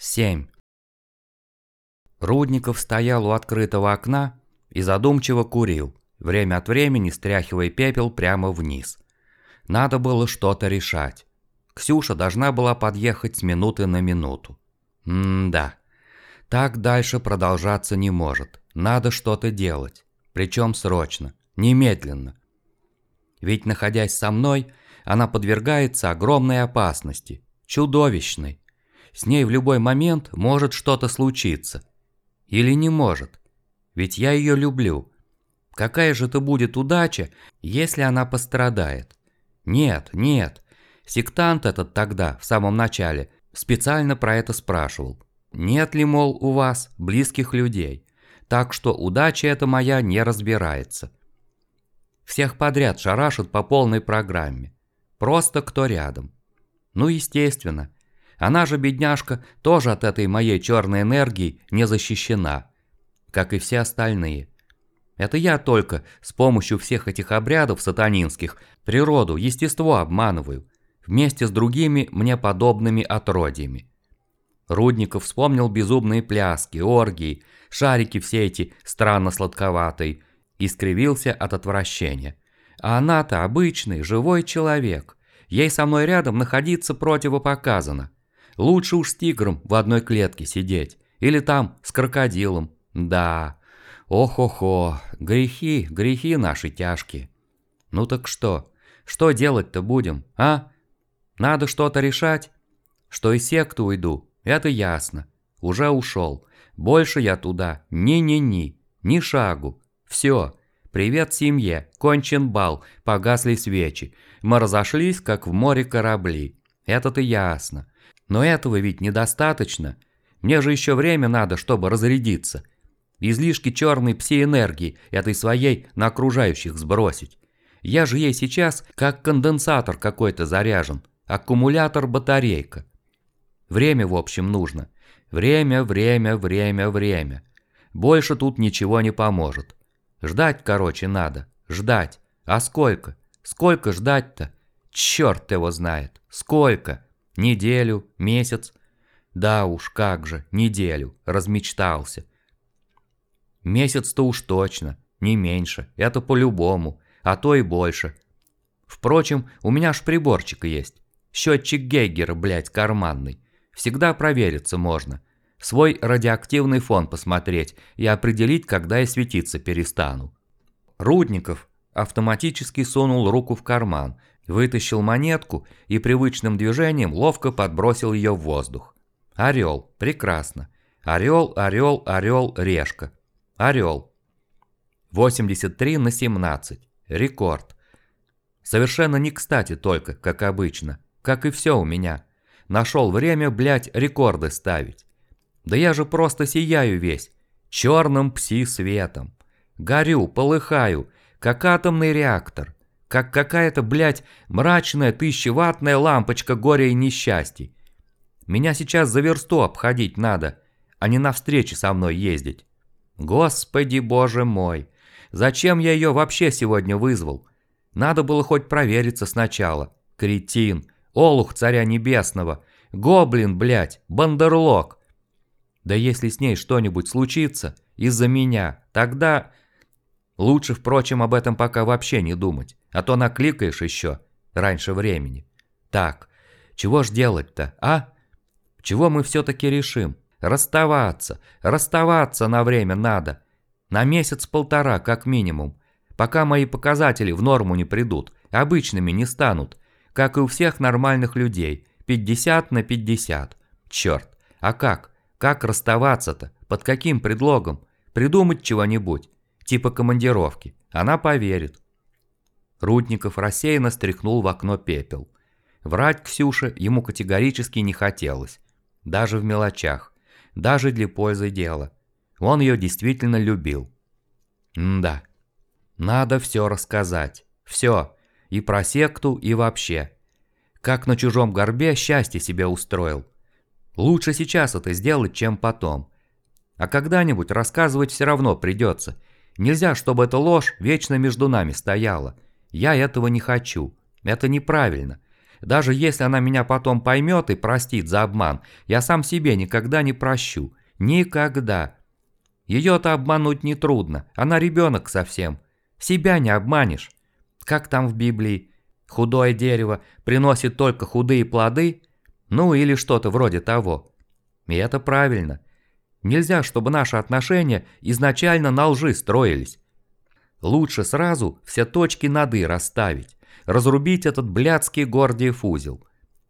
7. Рудников стоял у открытого окна и задумчиво курил, время от времени стряхивая пепел прямо вниз. Надо было что-то решать. Ксюша должна была подъехать с минуты на минуту. М-да. Так дальше продолжаться не может. Надо что-то делать. Причем срочно. Немедленно. Ведь находясь со мной, она подвергается огромной опасности. Чудовищной. С ней в любой момент может что-то случиться. Или не может. Ведь я ее люблю. Какая же это будет удача, если она пострадает? Нет, нет. Сектант этот тогда, в самом начале, специально про это спрашивал. Нет ли, мол, у вас близких людей? Так что удача эта моя не разбирается. Всех подряд шарашат по полной программе. Просто кто рядом. Ну, естественно, она же, бедняжка, тоже от этой моей черной энергии не защищена, как и все остальные. Это я только с помощью всех этих обрядов сатанинских природу, естество обманываю, вместе с другими мне подобными отродьями. Рудников вспомнил безумные пляски, оргии, шарики все эти странно сладковатые, и скривился от отвращения. А она-то обычный, живой человек. Ей со мной рядом находиться противопоказано. Лучше уж с тигром в одной клетке сидеть. Или там с крокодилом. Да. Ох-охо, грехи, грехи наши тяжкие. Ну так что? Что делать-то будем, а? Надо что-то решать? Что из секты уйду, это ясно. Уже ушел. Больше я туда ни-ни-ни, ни шагу. Все. Привет семье, кончен бал, погасли свечи. Мы разошлись, как в море корабли. Это-то ясно. Но этого ведь недостаточно. Мне же еще время надо, чтобы разрядиться. Излишки черной пси-энергии этой своей на окружающих сбросить. Я же ей сейчас как конденсатор какой-то заряжен. Аккумулятор-батарейка. Время, в общем, нужно. Время, время, время, время. Больше тут ничего не поможет. Ждать, короче, надо. Ждать. А сколько? Сколько ждать-то? Черт его знает. Сколько? Неделю, месяц. Да уж, как же, неделю, размечтался. Месяц-то уж точно, не меньше, это по-любому, а то и больше. Впрочем, у меня ж приборчик есть. Счетчик Гейгера, блядь, карманный. Всегда провериться можно. Свой радиоактивный фон посмотреть и определить, когда я светиться перестану. Рудников автоматически сунул руку в карман Вытащил монетку и привычным движением ловко подбросил ее в воздух. Орел. Прекрасно. Орел, орел, орел, решка. Орел. 83 на 17. Рекорд. Совершенно не кстати только, как обычно. Как и все у меня. Нашел время, блять, рекорды ставить. Да я же просто сияю весь. Черным пси-светом. Горю, полыхаю, как атомный реактор как какая-то, блядь, мрачная тысячеватная лампочка горя и несчастий. Меня сейчас за версту обходить надо, а не на встречи со мной ездить. Господи боже мой, зачем я ее вообще сегодня вызвал? Надо было хоть провериться сначала. Кретин, олух царя небесного, гоблин, блядь, бандерлог. Да если с ней что-нибудь случится из-за меня, тогда... Лучше, впрочем, об этом пока вообще не думать, а то накликаешь еще раньше времени. Так, чего ж делать-то, а? Чего мы все-таки решим? Расставаться, расставаться на время надо. На месяц-полтора как минимум, пока мои показатели в норму не придут, обычными не станут, как и у всех нормальных людей, 50 на 50. Черт, а как? Как расставаться-то? Под каким предлогом? Придумать чего-нибудь? Типа командировки. Она поверит. Рудников рассеянно стряхнул в окно пепел. Врать Ксюше ему категорически не хотелось. Даже в мелочах. Даже для пользы дела. Он ее действительно любил. М да. Надо все рассказать. Все. И про секту, и вообще. Как на чужом горбе счастье себе устроил. Лучше сейчас это сделать, чем потом. А когда-нибудь рассказывать все равно придется. Нельзя, чтобы эта ложь вечно между нами стояла. Я этого не хочу. Это неправильно. Даже если она меня потом поймет и простит за обман, я сам себе никогда не прощу. Никогда. Ее-то обмануть нетрудно, она ребенок совсем. Себя не обманешь. Как там в Библии? Худое дерево приносит только худые плоды? Ну или что-то вроде того. И это правильно. Нельзя, чтобы наши отношения изначально на лжи строились. Лучше сразу все точки над «и» расставить, разрубить этот блядский Гордиев узел.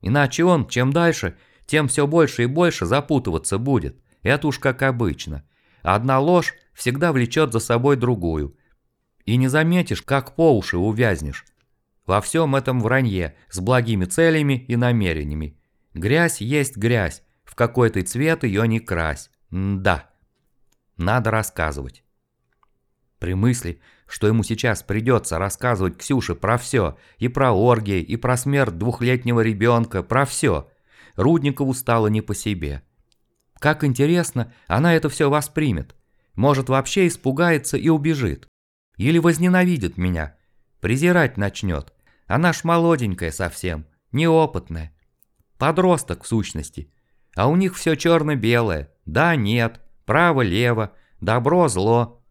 Иначе он, чем дальше, тем все больше и больше запутываться будет. Это уж как обычно. Одна ложь всегда влечет за собой другую. И не заметишь, как по уши увязнешь. Во всем этом вранье, с благими целями и намерениями. Грязь есть грязь, в какой ты цвет ее не крась. Да. Надо рассказывать. При мысли, что ему сейчас придется рассказывать Ксюше про все, и про оргии, и про смерть двухлетнего ребенка, про все, Рудникову стало не по себе. Как интересно, она это все воспримет. Может, вообще испугается и убежит. Или возненавидит меня. Презирать начнет. Она ж молоденькая совсем, неопытная. Подросток в сущности. А у них все черно-белое. Да, нет, право-лево, добро-зло.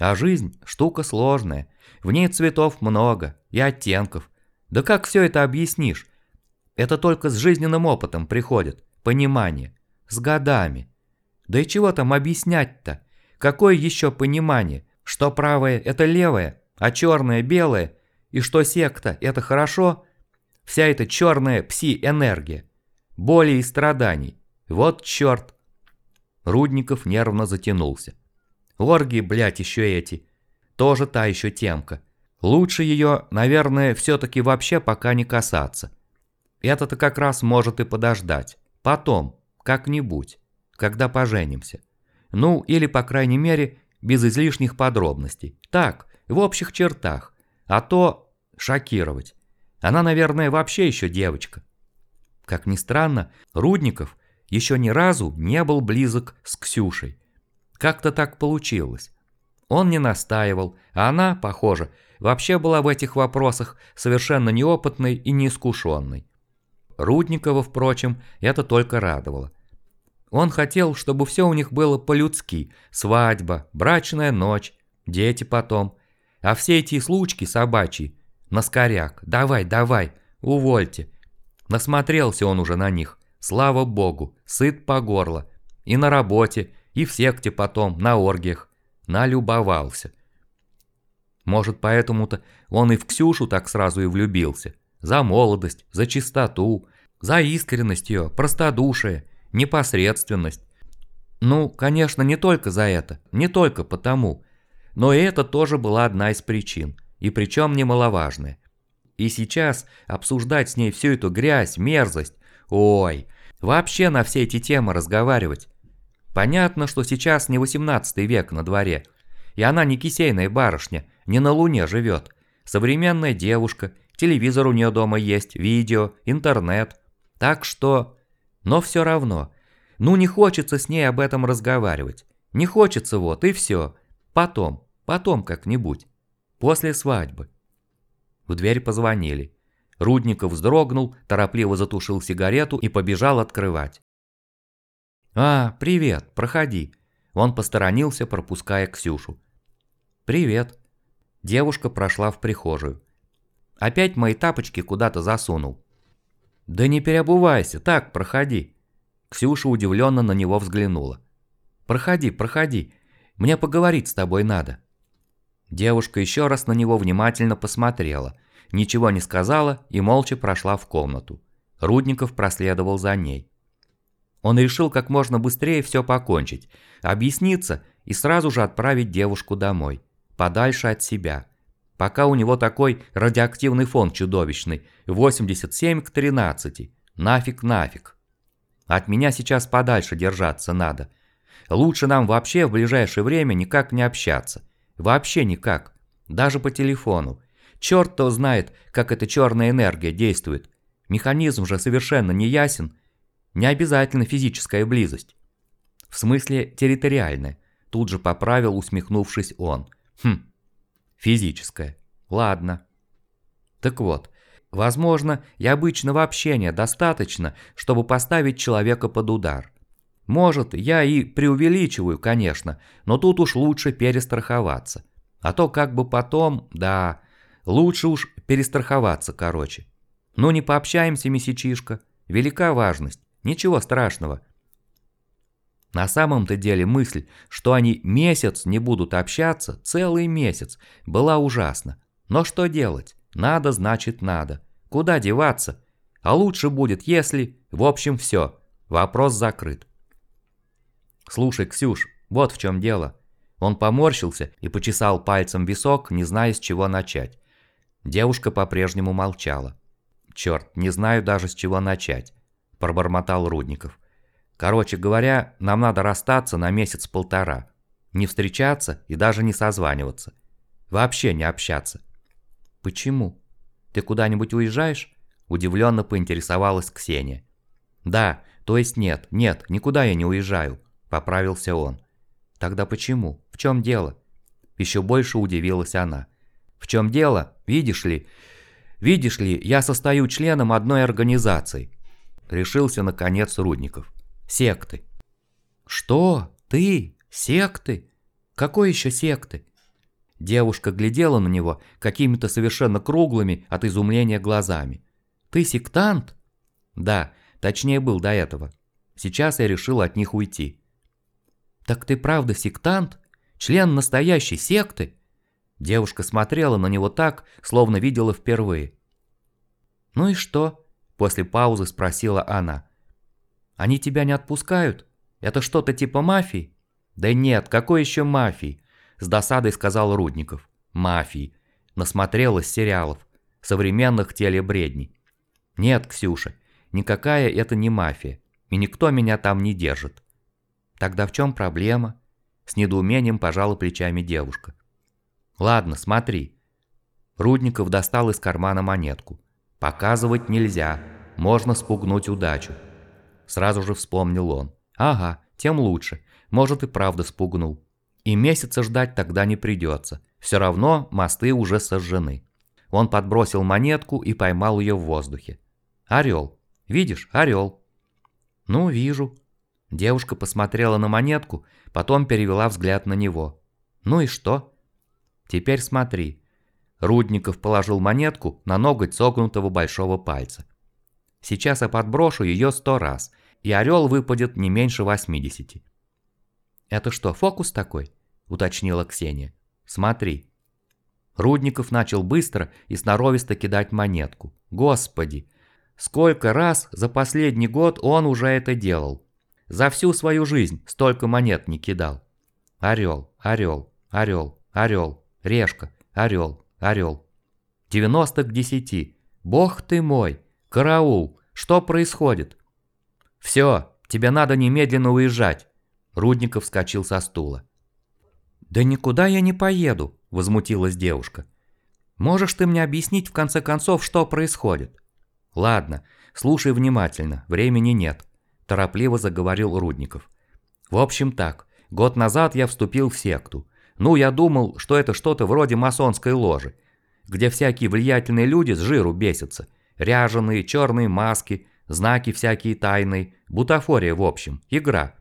А жизнь – штука сложная. В ней цветов много и оттенков. Да как все это объяснишь? Это только с жизненным опытом приходит, понимание. С годами. Да и чего там объяснять-то? Какое еще понимание? Что правое – это левое, а черное – белое? И что секта – это хорошо? Вся эта черная пси-энергия. Боли и страданий. Вот черт. Рудников нервно затянулся. Оргии, блядь, еще эти. Тоже та еще темка. Лучше ее, наверное, все-таки вообще пока не касаться. Это-то как раз может и подождать. Потом, как-нибудь, когда поженимся. Ну, или, по крайней мере, без излишних подробностей. Так, в общих чертах. А то шокировать. Она, наверное, вообще еще девочка. Как ни странно, Рудников еще ни разу не был близок с Ксюшей. Как-то так получилось. Он не настаивал, а она, похоже, вообще была в этих вопросах совершенно неопытной и неискушенной. Рудникова, впрочем, это только радовало. Он хотел, чтобы все у них было по-людски. Свадьба, брачная ночь, дети потом. А все эти случки собачьи, наскоряк, давай, давай, увольте. Насмотрелся он уже на них, слава богу, сыт по горло. И на работе, и в секте потом, на оргиях. Налюбовался. Может, поэтому-то он и в Ксюшу так сразу и влюбился. За молодость, за чистоту, за искренность ее, простодушие, непосредственность. Ну, конечно, не только за это, не только потому. Но и это тоже была одна из причин, и причем немаловажная. И сейчас обсуждать с ней всю эту грязь, мерзость, ой, вообще на все эти темы разговаривать, Понятно, что сейчас не 18 век на дворе, и она не кисейная барышня, не на Луне живет. Современная девушка, телевизор у нее дома есть, видео, интернет. Так что... Но все равно. Ну не хочется с ней об этом разговаривать. Не хочется вот, и все. Потом, потом как-нибудь. После свадьбы. В дверь позвонили. Рудников вздрогнул, торопливо затушил сигарету и побежал открывать. «А, привет, проходи». Он посторонился, пропуская Ксюшу. «Привет». Девушка прошла в прихожую. Опять мои тапочки куда-то засунул. «Да не переобувайся, так, проходи». Ксюша удивленно на него взглянула. «Проходи, проходи, мне поговорить с тобой надо». Девушка еще раз на него внимательно посмотрела, ничего не сказала и молча прошла в комнату. Рудников проследовал за ней. Он решил как можно быстрее все покончить, объясниться и сразу же отправить девушку домой, подальше от себя. Пока у него такой радиоактивный фон чудовищный, 87 к 13, нафиг нафиг. От меня сейчас подальше держаться надо. Лучше нам вообще в ближайшее время никак не общаться. Вообще никак. Даже по телефону. Черт-то знает, как эта черная энергия действует. Механизм же совершенно не ясен не обязательно физическая близость. В смысле территориальная. Тут же поправил, усмехнувшись он. Хм, физическая. Ладно. Так вот, Возможно, и обычного общения достаточно, чтобы поставить человека под удар. Может, я и преувеличиваю, конечно, но тут уж лучше перестраховаться. А то как бы потом, да, лучше уж перестраховаться, короче. Ну не пообщаемся, месячишка. Велика важность. Ничего страшного. На самом-то деле мысль, что они месяц не будут общаться, целый месяц, была ужасна. Но что делать? Надо, значит надо. Куда деваться? А лучше будет, если... В общем, все. Вопрос закрыт. Слушай, Ксюш, вот в чем дело. Он поморщился и почесал пальцем висок, не зная, с чего начать. Девушка по-прежнему молчала. «Черт, не знаю даже, с чего начать», – пробормотал Рудников. «Короче говоря, нам надо расстаться на месяц-полтора. Не встречаться и даже не созваниваться. Вообще не общаться». «Почему? Ты куда-нибудь уезжаешь?» – удивленно поинтересовалась Ксения. «Да, то есть нет, нет, никуда я не уезжаю», – поправился он. «Тогда почему? В чем дело?» Еще больше удивилась она. «В чем дело? Видишь ли? Видишь ли, я состою членом одной организации». Решился, наконец, Рудников. «Секты». «Что? Ты? Секты? Какой еще секты?» Девушка глядела на него какими-то совершенно круглыми от изумления глазами. «Ты сектант?» «Да, точнее был до этого. Сейчас я решил от них уйти». «Так ты правда сектант? Член настоящей секты?» Девушка смотрела на него так, словно видела впервые. «Ну и что?» – после паузы спросила она. «Они тебя не отпускают? Это что-то типа мафии?» «Да нет, какой еще мафии?» – с досадой сказал Рудников. «Мафии. Насмотрелась сериалов. Современных телебредней. Нет, Ксюша, никакая это не мафия, и никто меня там не держит. Тогда в чем проблема? С недоумением пожала плечами девушка. Ладно, смотри. Рудников достал из кармана монетку. Показывать нельзя, можно спугнуть удачу. Сразу же вспомнил он. Ага, тем лучше. Может и правда спугнул. И месяца ждать тогда не придется. Все равно мосты уже сожжены. Он подбросил монетку и поймал ее в воздухе. Орел. Видишь, орел. Ну, вижу. Девушка посмотрела на монетку, потом перевела взгляд на него. «Ну и что?» «Теперь смотри». Рудников положил монетку на ноготь согнутого большого пальца. «Сейчас я подброшу ее сто раз, и орел выпадет не меньше восьмидесяти». «Это что, фокус такой?» – уточнила Ксения. «Смотри». Рудников начал быстро и сноровисто кидать монетку. Господи! Сколько раз за последний год он уже это делал? За всю свою жизнь столько монет не кидал. Орел, орел, орел, орел, решка, орел, орел. 90 к 10. Бог ты мой! Караул! Что происходит? Все, тебе надо немедленно уезжать. Рудников вскочил со стула. «Да никуда я не поеду», – возмутилась девушка. «Можешь ты мне объяснить в конце концов, что происходит?» «Ладно, слушай внимательно, времени нет торопливо заговорил Рудников. В общем так, год назад я вступил в секту. Ну, я думал, что это что-то вроде масонской ложи, где всякие влиятельные люди с жиру бесятся. Ряженые, черные маски, знаки всякие тайные, бутафория в общем, игра.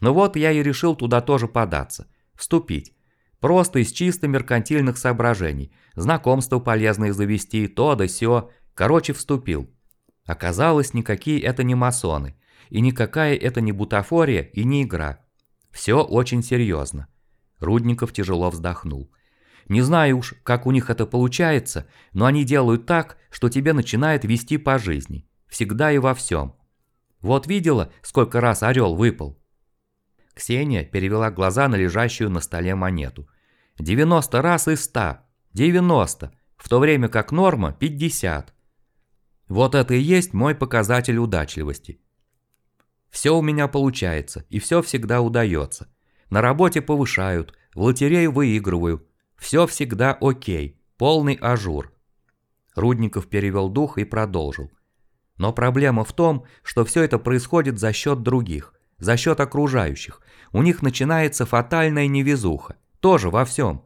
Ну вот я и решил туда тоже податься, вступить. Просто из чисто меркантильных соображений, знакомства полезные завести, то да сё, короче вступил. Оказалось, никакие это не масоны – и никакая это не бутафория и не игра. Все очень серьезно. Рудников тяжело вздохнул. Не знаю уж, как у них это получается, но они делают так, что тебе начинает вести по жизни. Всегда и во всем. Вот видела, сколько раз орел выпал? Ксения перевела глаза на лежащую на столе монету. 90 раз из 100. 90. В то время как норма 50. Вот это и есть мой показатель удачливости. Все у меня получается, и все всегда удается. На работе повышают, в лотерею выигрываю. Все всегда окей, полный ажур. Рудников перевел дух и продолжил. Но проблема в том, что все это происходит за счет других, за счет окружающих. У них начинается фатальная невезуха, тоже во всем.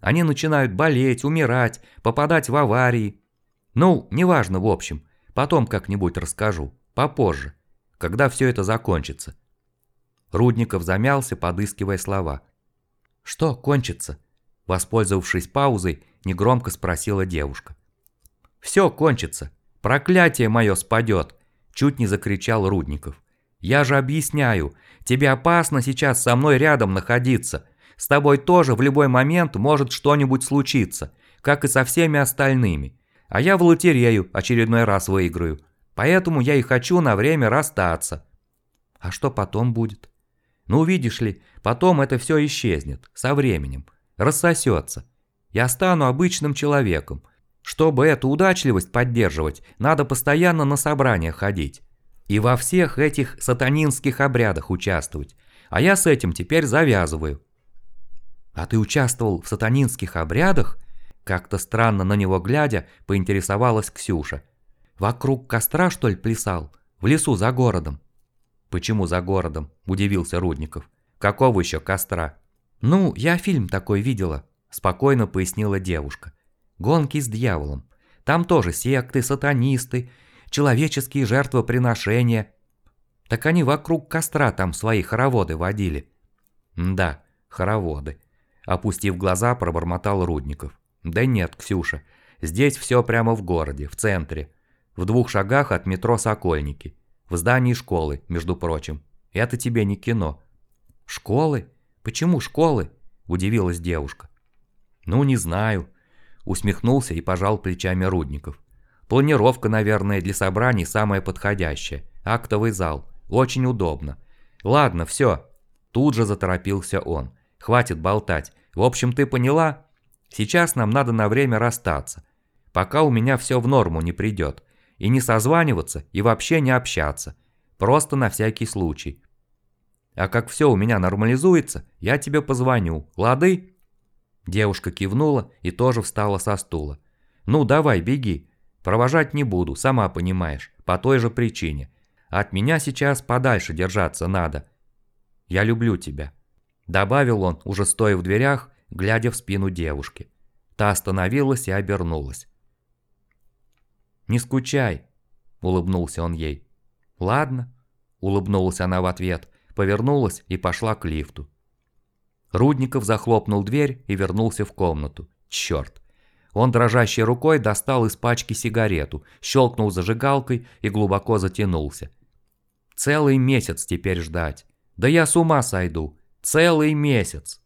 Они начинают болеть, умирать, попадать в аварии. Ну, неважно в общем, потом как-нибудь расскажу, попозже, когда все это закончится. Рудников замялся, подыскивая слова. «Что кончится?» Воспользовавшись паузой, негромко спросила девушка. «Все кончится. Проклятие мое спадет!» Чуть не закричал Рудников. «Я же объясняю, тебе опасно сейчас со мной рядом находиться. С тобой тоже в любой момент может что-нибудь случиться, как и со всеми остальными. А я в лотерею очередной раз выиграю. Поэтому я и хочу на время расстаться». «А что потом будет?» «Ну, видишь ли, потом это все исчезнет, со временем, рассосется. Я стану обычным человеком, чтобы эту удачливость поддерживать, надо постоянно на собрания ходить. И во всех этих сатанинских обрядах участвовать. А я с этим теперь завязываю. А ты участвовал в сатанинских обрядах? Как-то странно на него глядя, поинтересовалась Ксюша. Вокруг костра, что ли, плясал? В лесу за городом. Почему за городом? Удивился Рудников. Какого еще костра? Ну, я фильм такой видела, спокойно пояснила девушка. Гонки с дьяволом. Там тоже секты, сатанисты, человеческие жертвоприношения. Так они вокруг костра там свои хороводы водили. да, хороводы. Опустив глаза, пробормотал Рудников. Да нет, Ксюша, здесь все прямо в городе, в центре. В двух шагах от метро Сокольники. В здании школы, между прочим. Это тебе не кино. Школы? Почему школы? Удивилась девушка. Ну, не знаю. Усмехнулся и пожал плечами Рудников. Планировка, наверное, для собраний самая подходящая. Актовый зал. Очень удобно. Ладно, все. Тут же заторопился он. Хватит болтать. В общем, ты поняла? Сейчас нам надо на время расстаться. Пока у меня все в норму не придет. И не созваниваться, и вообще не общаться. Просто на всякий случай. А как все у меня нормализуется, я тебе позвоню. Лады? Девушка кивнула и тоже встала со стула. «Ну давай, беги. Провожать не буду, сама понимаешь, по той же причине. От меня сейчас подальше держаться надо. Я люблю тебя». Добавил он, уже стоя в дверях, глядя в спину девушки. Та остановилась и обернулась. «Не скучай», – улыбнулся он ей. «Ладно», – улыбнулась она в ответ, повернулась и пошла к лифту. Рудников захлопнул дверь и вернулся в комнату. Черт. Он дрожащей рукой достал из пачки сигарету, щелкнул зажигалкой и глубоко затянулся. Целый месяц теперь ждать. Да я с ума сойду. Целый месяц.